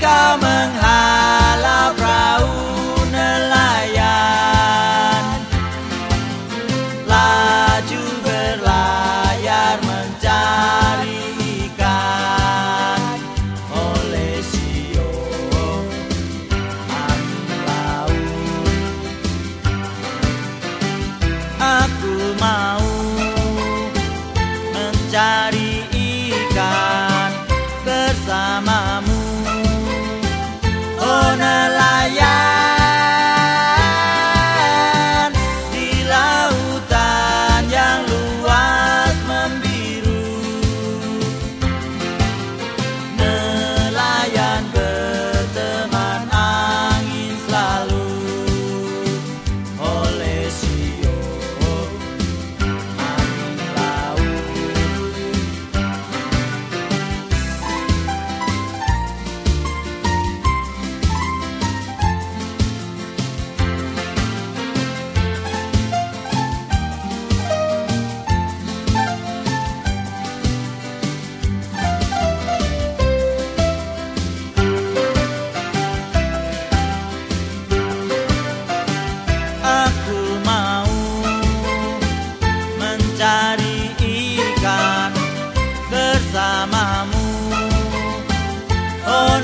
common mencari ikan bersamamu. Oh